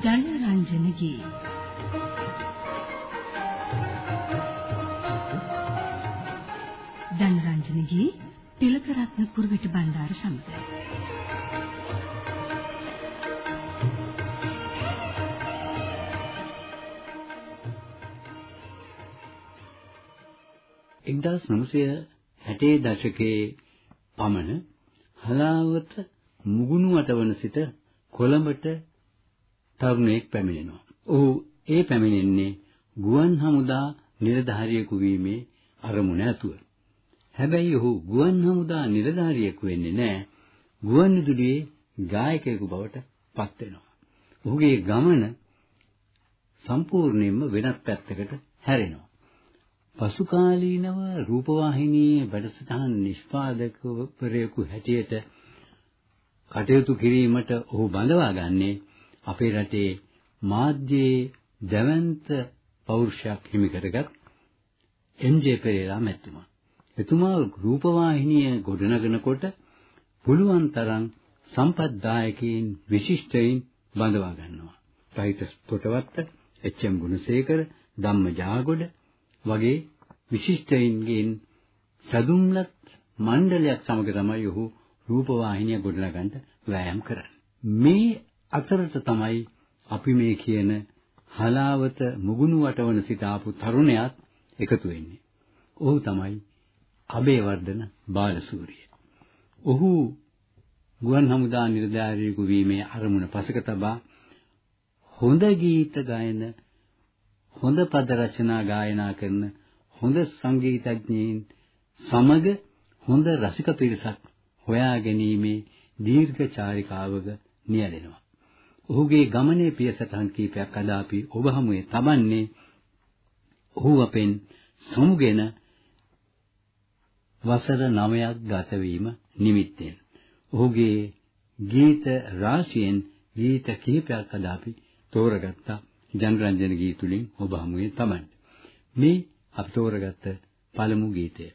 ජනරංජනගේ ජනරංජනගේ තිලකරත්න පුරවිට බණ්ඩාර සමඟ එක්දස් නමසය හැටේ දශකයේ පමණ හලාවත මුගුණු අටවන සිට කොළඹට තරුණයෙක් පැමිණෙනවා. ඔහු ඒ පැමිණෙන්නේ ගුවන් හමුදා නිලධාරියෙකු වීමේ අරමුණ ඇතුව. හැබැයි ඔහු ගුවන් හමුදා නිලධාරියෙකු වෙන්නේ නැහැ. ගුවන් විදුලියේ ගායකයෙකු බවට පත් වෙනවා. ඔහුගේ ගමන සම්පූර්ණයෙන්ම වෙනත් පැත්තකට හැරෙනවා. පසුකාලීනව රූපවාහිනියේ වැඩසටහන් නිෂ්පාදකවරයෙකු හැටියට කටයුතු කිරීමට ඔහු බඳවා ගන්නේ අපේ රටේ මාධ්‍යයේ දැවැන්ත පෞරුෂයක් හිමි කරගත් එම්.ජේ. පෙරේරා මැතිතුමා. එතුමා රූපවාහිනිය ගොඩනගනකොට පුළුවන් තරම් සම්පත්දායකයින් විශිෂ්ටයින් බඳවා ගන්නවා. රහිත පොටවත්ත, එච්.එම්. ගුණසේකර, ධම්ම ජාගොඩ වගේ විශිෂ්ටයින්ගෙන් සදුම්ලත් මණ්ඩලයක් සමග තමයි ඔහු රූපවාහිනිය ගොඩනගන්න වෑයම් කරන්නේ. මේ අතරත තමයි අපි මේ කියන හලාවත මුගුණු වටවන සිට ආපු තරුණයාත් එකතු වෙන්නේ. ඔහු තමයි අබේවර්ධන බාලසූරිය. ඔහු ගුවන් හමුදා නිලධාරියෙකු වීමේ අරමුණ පසක තබා හොඳ ගීත ගායන හොඳ පද රචනා ගායනා කරන හොඳ සංගීතඥයින් සමග හොඳ රසික පිරිසක් හොයා ගැනීමේ දීර්ඝ චාරිකාවක නියැලෙනවා. ඔහුගේ ගමනේ පියසටහන් කීපයක් අද අපි ඔබ හමුවේ තබන්නේ ඔහු අපෙන් සමුගෙන වසර 9ක් ගත වීම නිමිත්තෙන්. ඔහුගේ ගීත රාශියෙන් ගීත කිහිපයක් අද අපි තෝරගත්තා ජනරන්ජන ගීතුලින් ඔබ හමුවේ තමයි. මේ අපි තෝරගත්ත පළමු ගීතය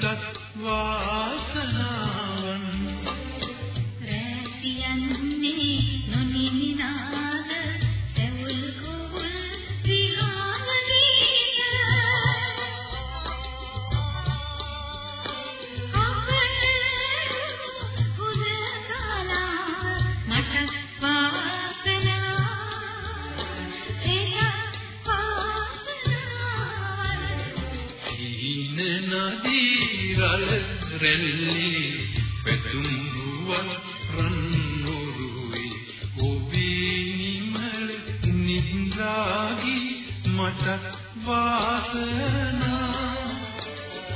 doctor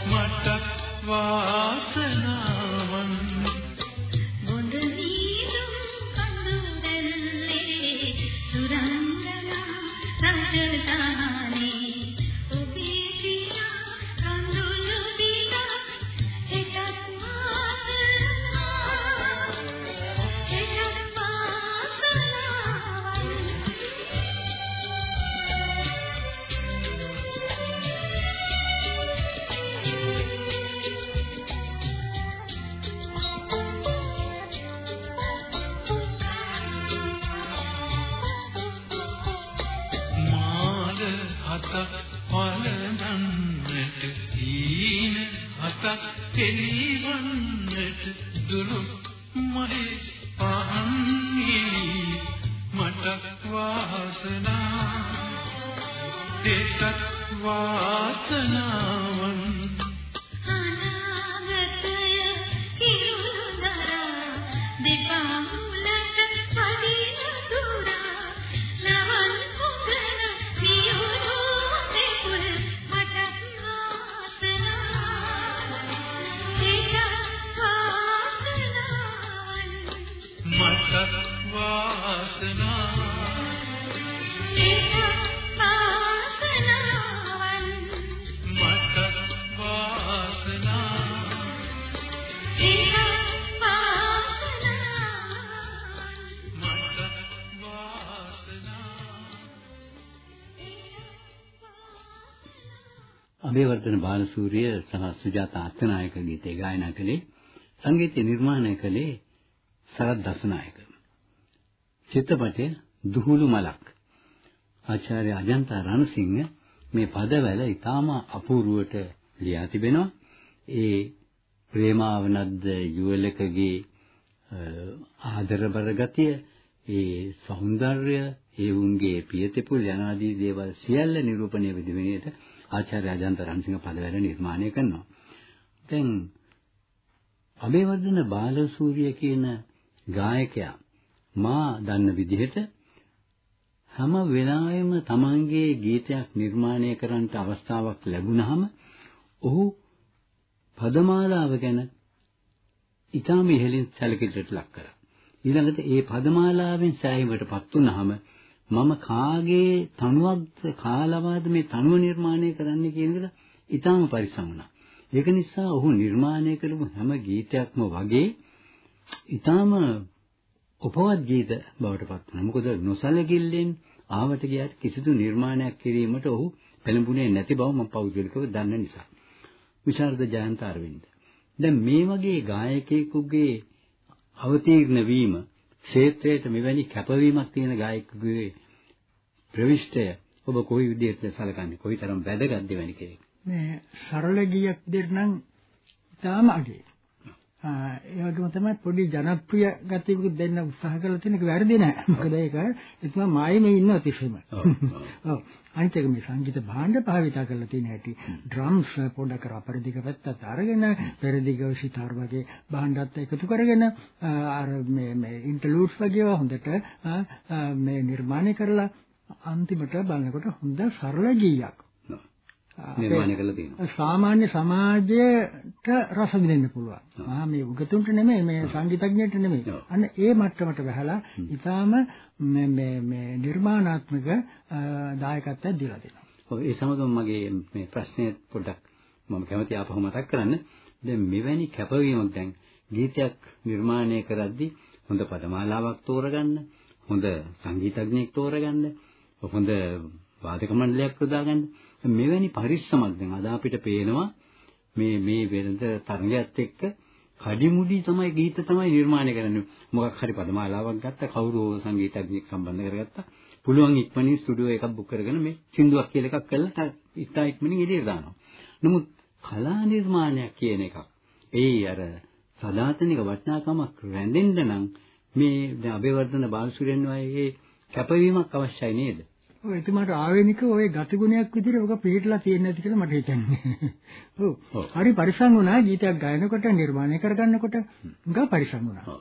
මට වාසනාවන්. දෙතත් වාසනාවන්. අබේවර්ධන බාලසූරිය සහ සුජාතා අත්තනායක ගීතේ ගායනා කළේ සංගීත නිර්මාණය කළේ සරත් දසනායක. චිත්‍රපටය දුහුළු මලක්. ආචාර්ය අජන්තා රණසිංහ මේ පදවල ඊටාම අපූර්වට ලියා තිබෙනවා. ඒ ප්‍රේමාවනද්ද යුවලකගේ ආදරබර ගතිය, ඒ సౌందර්ය, ඒ උන්ගේ පියතෙපුල් යනාදී දේවල් සියල්ල නිරූපණය විදිහට ආචාර්ය අජන්ත රණසිංහ පදවැල නිර්මාණය කරනවා. දැන් අබේවර්ධන බාලසූරිය කියන ගායකයා මා දන්න විදිහට හැම වෙලාවෙම තමන්ගේ ගීතයක් නිර්මාණය කරන්නට අවස්ථාවක් ලැබුණාම ඔහු පදමාලාව ගැන ඊටම ඉහළින් සැලකිලිට ලක් කරා. ඊළඟට ඒ පදමාලාවෙන් සෑහීමකටපත් වුණාම මම කාගේ තනුවක්ද කාලවාද මේ තනුව නිර්මාණය කරන්න කියන එක ඊටම පරිස්සම් වුණා. ඒක නිසා ඔහු නිර්මාණය කරපු හැම ගීතයක්ම වගේ ඊටම උපවත් ගීත බවට පත් වුණා. මොකද නොසලකිල්ලෙන් ආවට ගියාට කිසිදු නිර්මාණයක් කිරීමට ඔහු පෙළඹුණේ නැති බව මම පෞද්ගලිකව දන්න නිසා. විශාරද ජයන්ත අරවින්ද. දැන් මේ වගේ ගායකයෙකුගේ අවතීර්ණ වීම ක්ෂේත්‍රයට මෙවැනි කැපවීමක් තියෙන ගායකයෙකුගේ ප්‍රවිෂ්ඨය ඔබ කොයි විදිහට සලකන්නේ? කොයිතරම් වැදගත්ද වෙන්නේ කෙනෙක්? මේ සරල ගීයක් දෙන්න නම් ඉතාම අගේ. ඒ වගේම තමයි පොඩි ජනප්‍රිය ගතියකුත් දෙන්න උත්සාහ කරලා තියෙන එක වැරදි නෑ. මොකද ඒක එතුමා මායෙම ඉන්න අතිශයම. ඔව්. අනිත් එක මේ සංගීත භාණ්ඩ භාවිතා කරලා තියෙන හැටි ඩ්‍රම්ස් පොඩක් අපරදිග පැත්තට අරගෙන පෙරදිග සිතාර් වගේ භාණ්ඩත් එකතු කරගෙන අර මේ මේ ඉන්ටර්ලූඩ්ස් වගේ හොඳට මේ නිර්මාණය කරලා අන්තිමට බලනකොට හොඳ සරල ගීයක්. නිර්මාණය කරලා තියෙනවා. සාමාන්‍ය සමාජයට රස විඳින්න පුළුවන්. ආ මේ උගතුන්ට නෙමෙයි මේ සංගීතඥයට නෙමෙයි. අන්න ඒ මට්ටමට වැහලා ඊටාම මේ මේ මේ නිර්මාණාත්මක දායකත්වයක් දීලා දෙනවා. ඔව් ඒ සමගම මගේ මේ ප්‍රශ්නය පොඩ්ඩක් මම කැමති ආපහු මතක් කරන්න. දැන් මෙවැනි කැපවීමක් දැන් ගීතයක් නිර්මාණය කරද්දී හොඳ පදමාලාවක් තෝරගන්න, හොඳ සංගීතඥයෙක් තෝරගන්න, හොඳ වාදක මණ්ඩලයක් යොදාගන්න. මෙවැනි පරිස්සමක් දැන් අද අපිට පේනවා මේ මේ වෙනද තරගයත් එක්ක කඩිමුඩි තමයි ගීත තමයි නිර්මාණය කරන්නේ. මොකක් හරි පදමාලාවක් ගත්තා කවුරු සංගීතඥයෙක් සම්බන්ධ කරගත්තා. පුළුවන් ඉක්මනින් ස්ටුඩියෝ එකක් බුක් කරගෙන මේ සින්දුවක් කියලා එකක් කරලා ඉස්සා ඉක්මනින් එළියට දානවා. නමුත් කලා නිර්මාණයක් කියන එකක් ඒ අර සදාතනික වටිනාකමක් රැඳෙන්න නම් මේ දැන් අබේවර්ධන බාලසූරියන් වගේ කැපවීමක් අවශ්‍යයි නේද? ඔය එතුමාට ආවේනික ඔය ගතිගුණයක් විදිහට ඔක පිළිట్లా තියෙන්නේ නැති කියලා මට හිතෙන්නේ. ඔව්. හරි පරිස්සම් වුණා ගීතයක් ගායනකොට නිර්මාණය කරගන්නකොට ගා පරිස්සම් වුණා.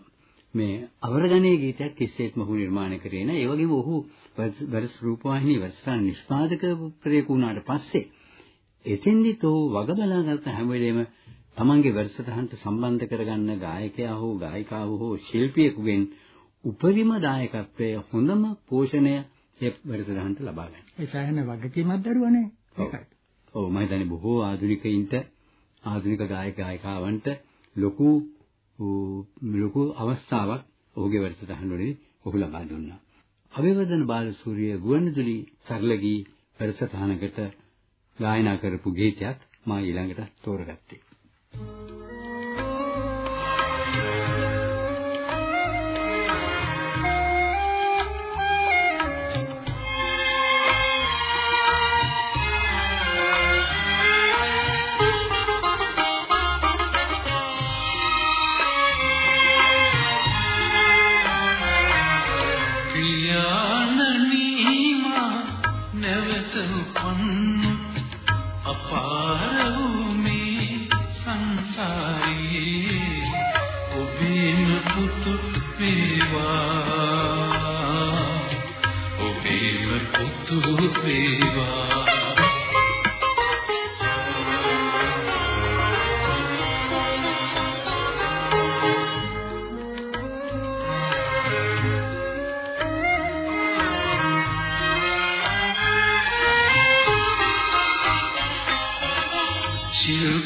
මේ අවරගණයේ ගීතයක් කිසිසේත්ම ඔහු නිර්මාණය කරේ නැහැ. ඒ වගේම ඔහු වර්ෂ රූපවාහිනී වර්ෂාන නිෂ්පාදකවරයෙකු වුණාට පස්සේ එතෙන්දිත් ඔහු වග බලාගත්ත හැම වෙලේම තමන්ගේ වැඩසටහනට සම්බන්ධ කරගන්න ගායකයා හෝ ගායිකාව හෝ ශිල්පියෙකුගෙන් උපරිම දායකත්වයේ හොඳම පෝෂණය ඒ වැඩසටහනට ලබා ගන්න. ඒ සෑහෙන වගකීමක් දරුවනේ. ඔව්. ඔව් මම හිතන්නේ බොහෝ ආධුනිකයින්ට ආධුනික ගායක ගායිකාවන්ට ලොකු ලොකු අවස්ථාවක් ඔහුගේ වැඩසටහන වලදී ඔහු ලබා දුන්නා. අභිවර්ධන බාලසූරිය ගුවන්විදුලි සරලගී වැඩසටහනකට ගායනා කරපු ගීතයක් මා ඊළඟට තෝරගත්තේ. ප්‍රියානනීමා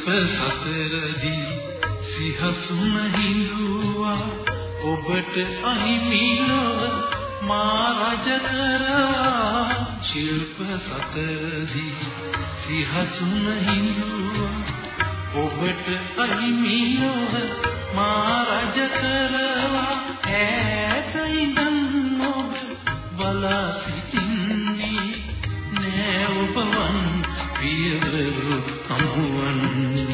ශිල්ප සතරදී සිහසුම හිඳුවා. ඔබට අහිමිනව මා රජ කරවා. ශිල්ප සතරදී සිහසුම හිඳුවා. ඔබට අහිමිනව මා රජ කරවා. ඈත ඉඳන් ඔබ බලා සිටින්නේ නෑ ඔබවන් පියවරු හමුවන්නේ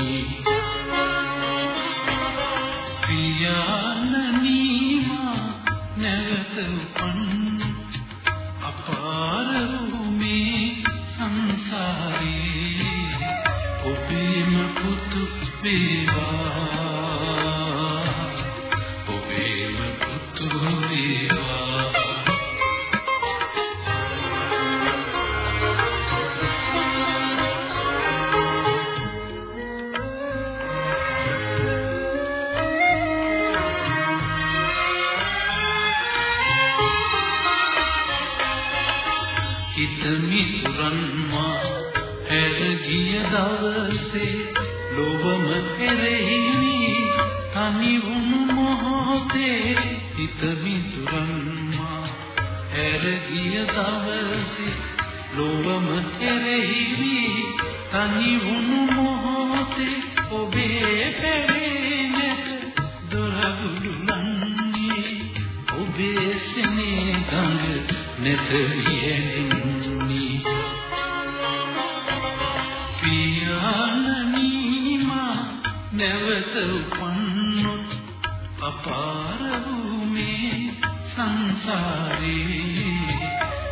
සංසාරේ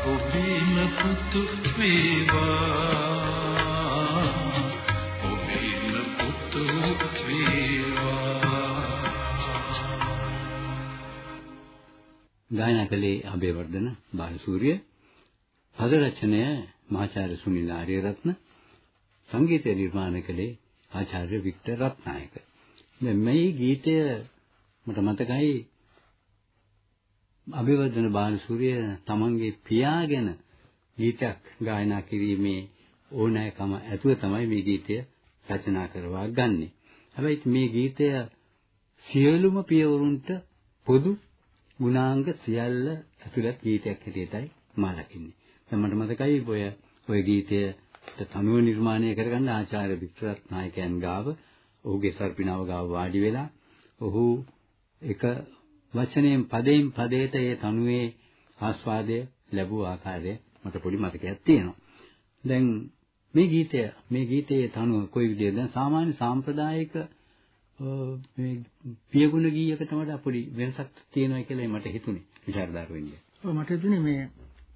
ඔබේම පුතු වේවා. ඔබේම පුතු වේවා. ගායනා කළේ අබේවර්ධන බාලසූරිය පද රචනය මහාචාර්ය සුනිල් ආරියරත්න සංගීතය නිර්මාණය කළේ ආචාර්ය වික්ටර් රත්නායක. දැන් මේ ගීතය මට මතකයි අබේවර්ධන බාලසූරිය තමන්ගේ පියාගෙන ගීතයක් ගායනා කිරීමේ ඕනෑකම ඇතුව තමයි මේ ගීතය රචනා කරවා ගන්නෙ. හැබැයි මේ ගීතය සියලුම පියවරුන්ට පොදු ගුණාංග සියල්ල ඇතුළත් ගීතයක් හැටියටයි මා දකින්නේ. දැන් මට මතකයි ඔය ඔය ගීතයට තනුව නිර්මාණය කරගන්න ආචාර්ය වික්ටරත් නායකයන් ගාව ඔහුගේ සර්පිනාව ගාව වාඩි වෙලා ඔහු එක වචනයෙන් පදයෙන් පදයට ඒ තනුවේ ආස්වාදය ලැබුව ආකාරය මට පොඩි මතකයක් තියෙනවා. දැන් මේ ගීතය මේ ගීතයේ තනුව කොයි විදිහද? දැන් සාමාන්‍ය සාම්ප්‍රදායික මේ පියගුණ ගීයකට වඩා පොඩි වෙනසක් තියෙනවා කියලා මට හිතුනේ විචාරදාර වෙන්නේ. ඔව් මට හිතුනේ මේ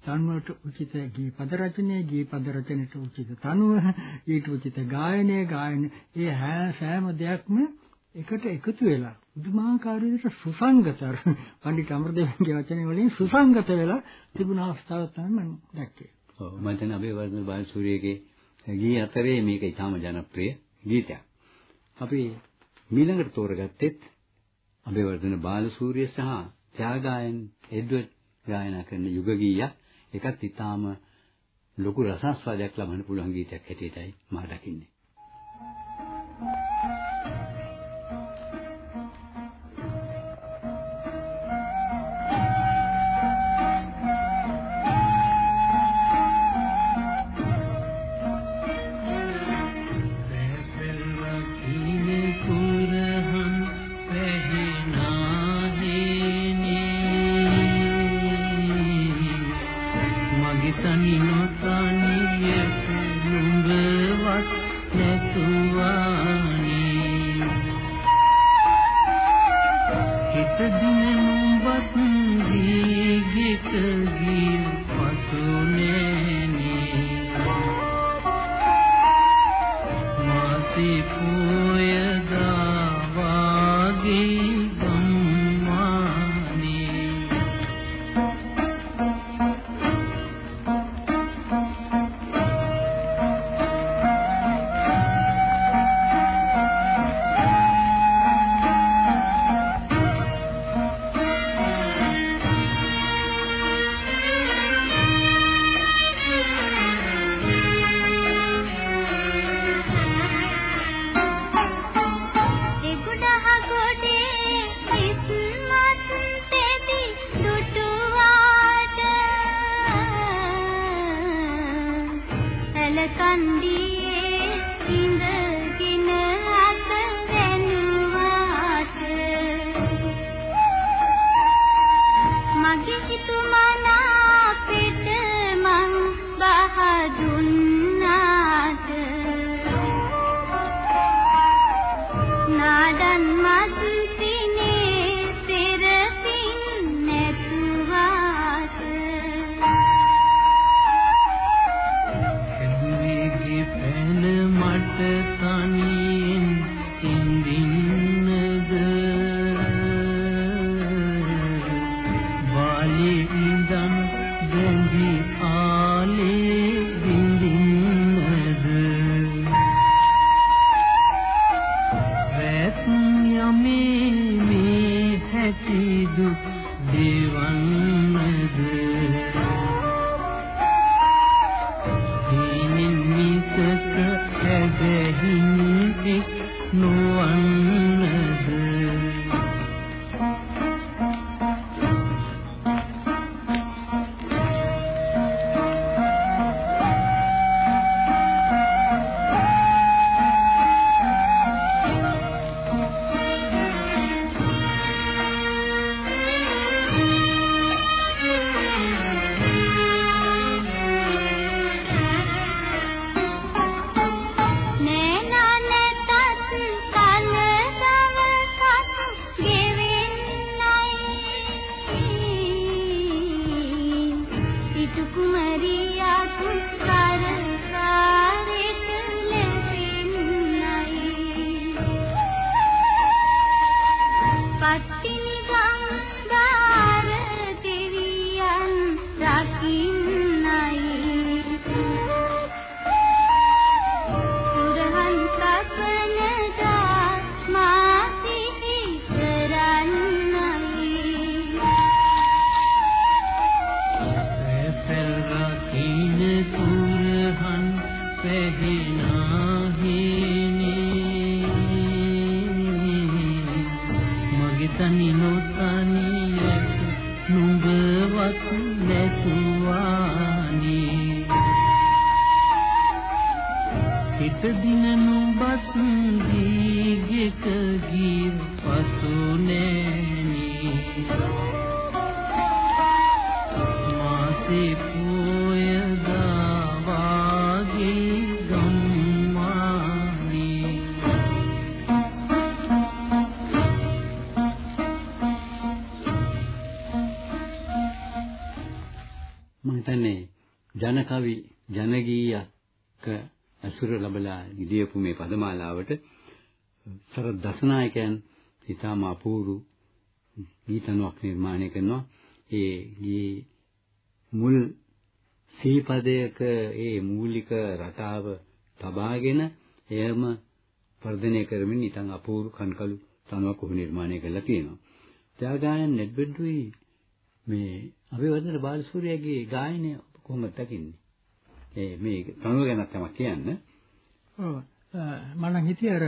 තනුවට උචිත ගී පද රචනය, ගී පද රචනයට උචිත තනුව, ඊට උචිත ගායනය, ගායන ඒ හැම සෑම දෙයක්ම එකට එකතු වෙලා පුදුමාකාර විදිහට සුසංගත අර පණ්ඩිත අමරදේවගේ වචනේ වලින් සුසංගත වෙලා තිබුණ අවස්ථාවක් තමයි මම දැක්කේ. ඔව් මම හිතන්නේ අබේවර්ධන බාලසූරියගේ ගී අතරේ මේක ඉතාම ජනප්‍රිය ගීතයක්. අපි ඊළඟට තෝරගත්තෙත් අබේවර්ධන බාලසූරිය සහ ත්‍යාගායන් එඩ්වඩ් ගායනා කරන යුග ගීයක්. ඒකත් ඉතාම ලොකු රසාස්වාදයක් ලබන්න පුළුවන් ගීතයක් හැටියටයි මම දකින්නේ. ಸನಿನೋ ඊටම අපූර්ව ගීතනුවක් නිර්මාණය කරනවා ඒ ගී මුල් සීපදයක ඒ මූලික රටාව තබාගෙන එයම වර්ධනය කරමින් ඊටන් අපූර්ව කන්කලු තනුවක් ඔහු නිර්මාණය කරලා තියෙනවා. ත්‍යාගායන් නෙඩ්බෙඩ්රුයි මේ අභිවර්ධන බාලසූරියගේ ගායනය කොහොමද දකින්නේ? ඒ මේ තනුව ගැන තමයි කියන්න. ඔව් මම නම් හිතියේ අර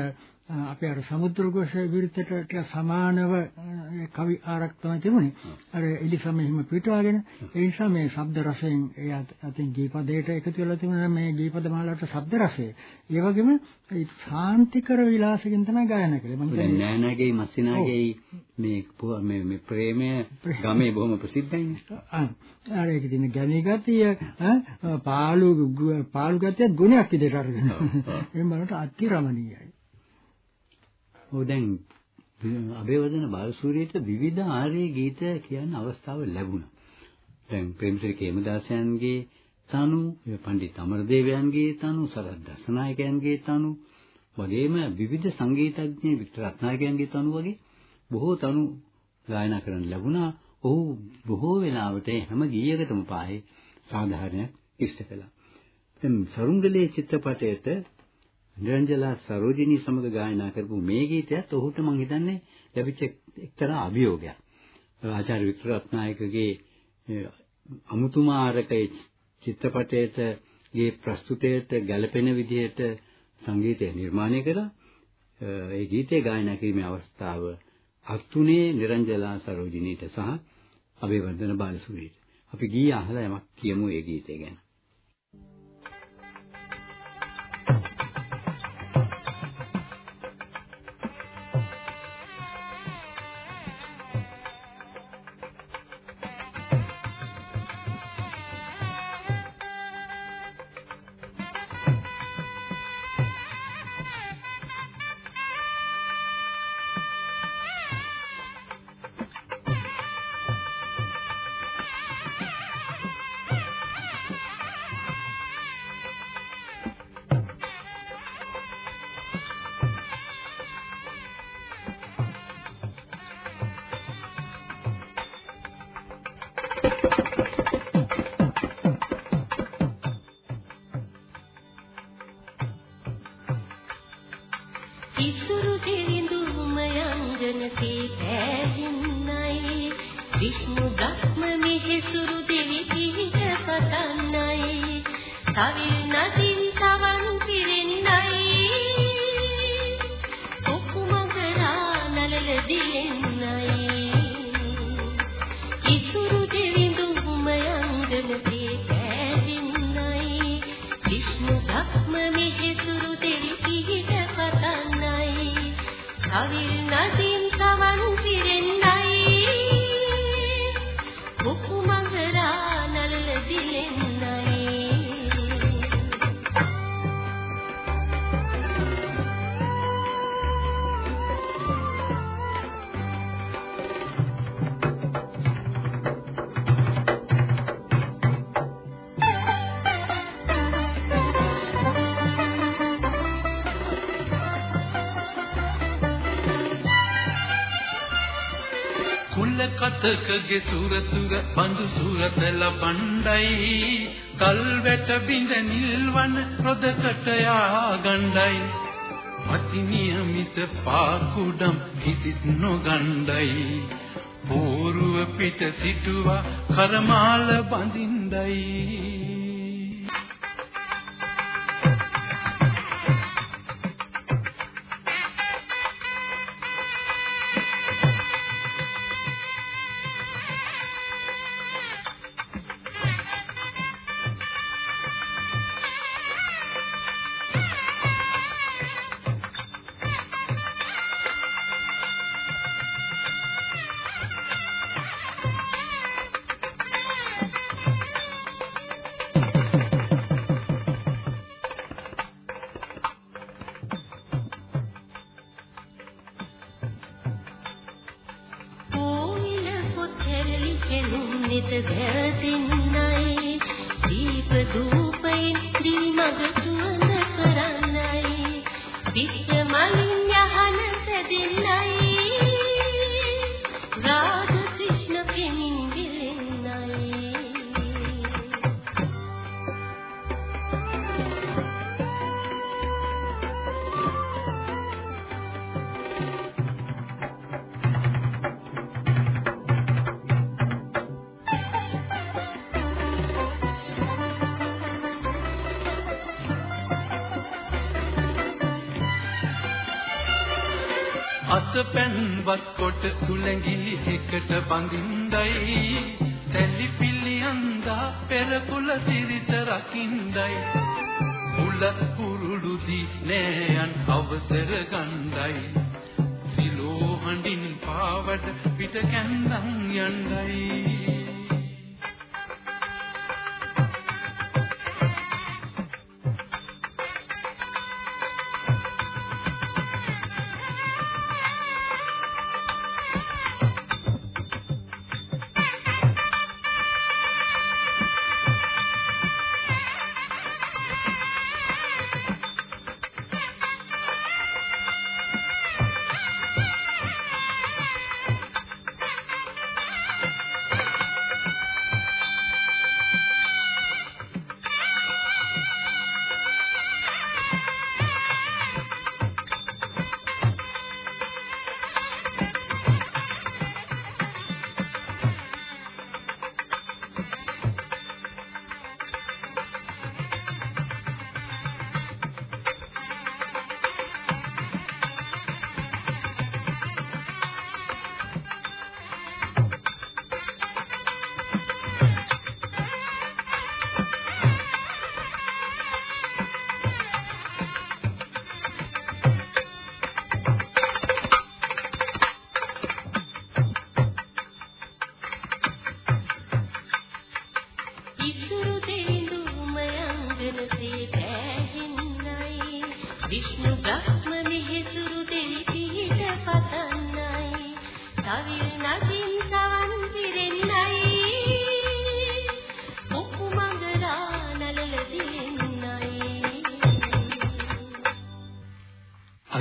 අපේ අර සමුද්‍රഘോഷ විරුද්ධට ටික සමානව කවි ආරක් තමයි තිබුණේ. අර එලිසම එහෙම පිටවාගෙන ඒ නිසා මේ ශබ්ද රසයෙන් ඒ අතින් ගීපදයට එකතු වෙලා තිබුණා මේ ගීපද මාලාවට ශබ්ද රසය. ඒ වගේම ඒ ශාන්තිකර විලාසකින් තමයි ගායනා කළේ. මම දැන් නෑනගේ මස්සිනාගේ මේ මේ මේ ප්‍රේමය ගමේ බොහොම ප්‍රසිද්ධයිනේ. අර ඒක දින ගැණි ගතිය පාළු පාළු ගතිය ගුණයක් විදිහට අරගෙන. එහෙම බලනකොට අති රමණීයයි. ඔව් දැන් අබේවදන බාලසූරියට විවිධ ආර්ය ගීත කියන අවස්ථාව ලැබුණා. දැන් ප්‍රේමසිරි කේමදාසයන්ගේ තනු, පණ්ඩිත අමරදේවයන්ගේ තනු, සරත් දසනායකයන්ගේ තනු වගේම විවිධ සංගීතඥ වික්ටර් රත්නායකයන්ගේ තනු වගේ බොහෝ තනු ගායනා කරන්න ලැබුණා. ඔහු බොහෝ වෙලාවට හැම ගීයකටම පායේ සාධාරණයක් ඉෂ්ට කළා. දැන් සරුංගලේ චිත්‍රපටයේට නිරංජලා සරෝජිනී සමග ගායනා කරපු මේ ගීතයත් ඔහුට මං හිතන්නේ ලැබිච්ච එක්තරා අභියෝගයක්. ආචාර්ය වික්ටර් රත්නායකගේ අමුතුමාරක චිත්‍රපටයේට ගේ ප්‍රස්තුතයට ගැළපෙන විදිහට සංගීතය නිර්මාණය කළා. ඒ ගීතේ ගායනා කිරීමේ අවස්ථාව අත්ුනේ නිරංජලා සරෝජිනීට සහ අබේවර්ධන බාලසූරියට. අපි ගීය අහලා යමක් කියමු ඒ ගීතය ගැන. ඉසුරු tavinna කුල කතකගේ සූරතුර බඳු සූරත ලබණ්ඩයි. කල් වැට බිඳ නිල්වන රොදකට යා ගණ්ඩයි අතිනිය මිස පාකුඩම් කිසිත් නොගණ්ඩයි. පෝරුව පිට සිටුවා කරමාල බඳින්දයි කෝවිල පොත් කොට සුලංගිලි එකට බඳින්දයි. තැලි පිළියන්දා පෙරකුල සිරිත රකින්දයි. උල කුරුළු දිනයන් අවසර ගණ්ඩයි සිලෝ හඬින් පාවට පිට කැන්දන් යණ්ඩයි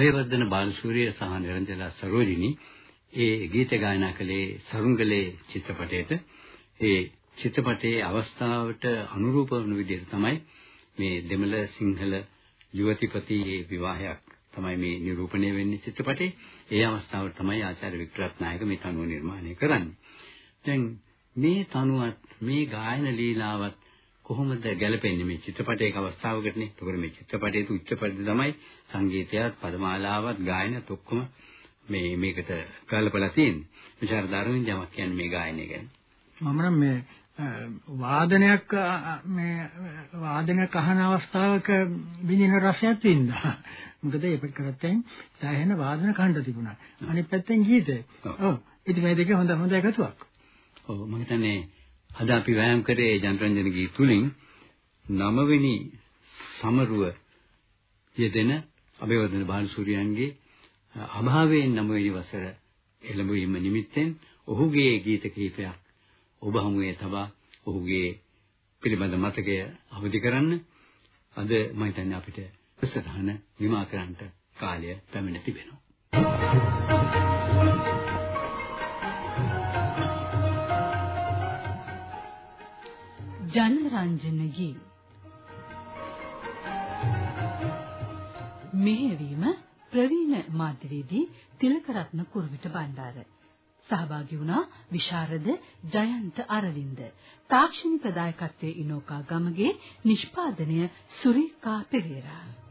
අවිවර්ධන බාලසූරිය සහ නිරංජලා සරෝජිනී ඒ ගීත ගායනා කළේ සරුංගලේ චිත්‍රපටයේට ඒ චිත්‍රපටයේ අවස්ථාවට අනුරූප වන විදිහට තමයි මේ දෙමළ සිංහල යුවතිපතියේ විවාහයක් තමයි මේ නිරූපණය වෙන්නේ චිත්‍රපටයේ. ඒ අවස්ථාවට තමයි ආචාර්ය වික්‍රත් නායක මේ තනුව නිර්මාණය කරන්නේ. දැන් මේ තනුවත් මේ ගායන ලීලාවත් කොහොමද ගැලපෙන්නේ මේ චිත්‍රපටයක අවස්ථාවකටනේ. ඒකෝර මේ චිත්‍රපටයේ උච්චපරිදි තමයි සංගීතයත් පදමාලාවත් ගායනත් ඔක්කොම මේ මේකට ගලපලා තියෙන්නේ. විචාර ධර්මින් යමක් කියන්නේ මේ ගායනය ගැන. මම නම් මේ වාදනයක් මේ වාදනයක් අහන අවස්ථාවක විඳින රසයක් වින්දා. මොකද ඒ පැත්තෙන් සෑහෙන වාදන කණ්ඩ තිබුණා. අනිත් පැත්තෙන් ගීතේ. ඔව්. ඉතින් මේ දෙක හොඳ හොඳ එකතුවක්. ඔව් මම හිතන්නේ අද අපි වෑයම් කරේ ජනරන්ජන ගී තුලින් නවවෙනි සමරුව යෙදෙන අබේවර්ධන බාලසූරියන්ගේ අභාවයෙන් නවවෙනි වසර එළඹවීම නිමිත්තෙන් ඔහුගේ ගීත කිහිපයක් ඔබ හමුවේ තබා ඔහුගේ පිළිබඳ මතකය අවදි කරන්න අද මම හිතන්නේ අපිට සසහන නිමා කරන්නට කාලය පැමිණ තිබෙනවා. ජනරංජනගේ මෙහෙවීම ප්‍රවීණ මාධ්‍යවේදී තිලකරත්න කුරුවිට බණ්ඩාර. සහභාගී වුණා විශාරද ජයන්ත අරවින්ද. තාක්ෂණික දායකත්වයේ ඉනෝකා ගමගේ නිෂ්පාදනය සුරීකා පෙරේරා.